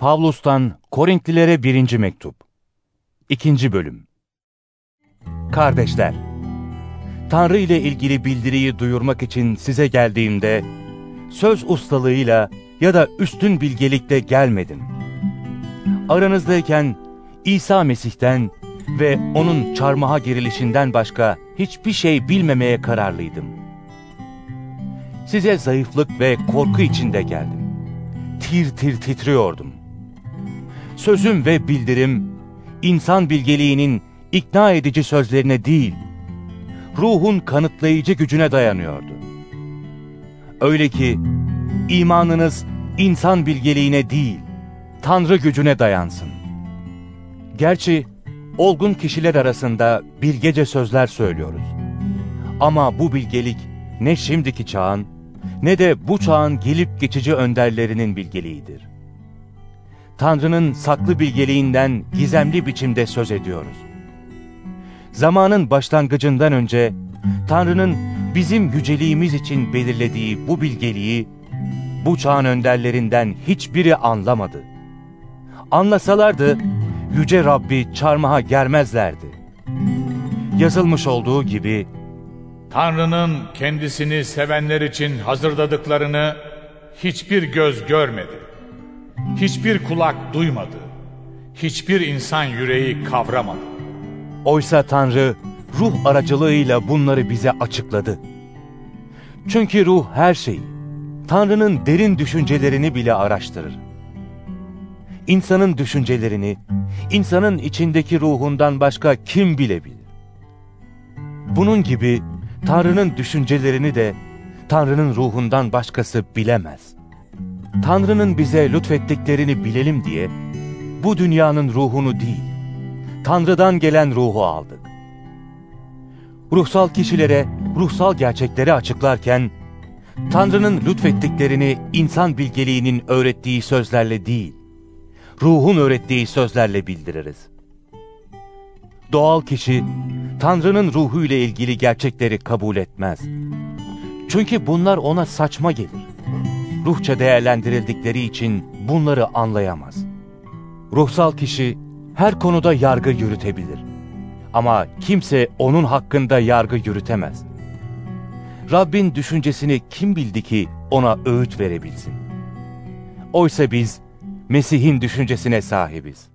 Pavlus'tan Korintlilere 1. Mektup 2. Bölüm Kardeşler, Tanrı ile ilgili bildiriyi duyurmak için size geldiğimde, söz ustalığıyla ya da üstün bilgelikle gelmedim. Aranızdayken İsa Mesih'ten ve onun çarmıha gerilişinden başka hiçbir şey bilmemeye kararlıydım. Size zayıflık ve korku içinde geldim. Tir tir titriyordum. Sözüm ve bildirim, insan bilgeliğinin ikna edici sözlerine değil, ruhun kanıtlayıcı gücüne dayanıyordu. Öyle ki, imanınız insan bilgeliğine değil, Tanrı gücüne dayansın. Gerçi, olgun kişiler arasında bilgece sözler söylüyoruz. Ama bu bilgelik ne şimdiki çağın ne de bu çağın gelip geçici önderlerinin bilgeliğidir. Tanrı'nın saklı bilgeliğinden gizemli biçimde söz ediyoruz. Zamanın başlangıcından önce Tanrı'nın bizim yüceliğimiz için belirlediği bu bilgeliği bu çağın önderlerinden hiçbiri anlamadı. Anlasalardı yüce Rabbi çarmıha germezlerdi. Yazılmış olduğu gibi Tanrı'nın kendisini sevenler için hazırladıklarını hiçbir göz görmedi. Hiçbir kulak duymadı. Hiçbir insan yüreği kavramadı. Oysa Tanrı ruh aracılığıyla bunları bize açıkladı. Çünkü ruh her şeyi, Tanrı'nın derin düşüncelerini bile araştırır. İnsanın düşüncelerini, insanın içindeki ruhundan başka kim bilebilir? Bunun gibi Tanrı'nın düşüncelerini de Tanrı'nın ruhundan başkası bilemez. Tanrı'nın bize lütfettiklerini bilelim diye bu dünyanın ruhunu değil, Tanrı'dan gelen ruhu aldık. Ruhsal kişilere ruhsal gerçekleri açıklarken, Tanrı'nın lütfettiklerini insan bilgeliğinin öğrettiği sözlerle değil, ruhun öğrettiği sözlerle bildiririz. Doğal kişi, Tanrı'nın ruhu ile ilgili gerçekleri kabul etmez. Çünkü bunlar ona saçma gelir. Ruhça değerlendirildikleri için bunları anlayamaz. Ruhsal kişi her konuda yargı yürütebilir. Ama kimse onun hakkında yargı yürütemez. Rabbin düşüncesini kim bildi ki ona öğüt verebilsin? Oysa biz Mesih'in düşüncesine sahibiz.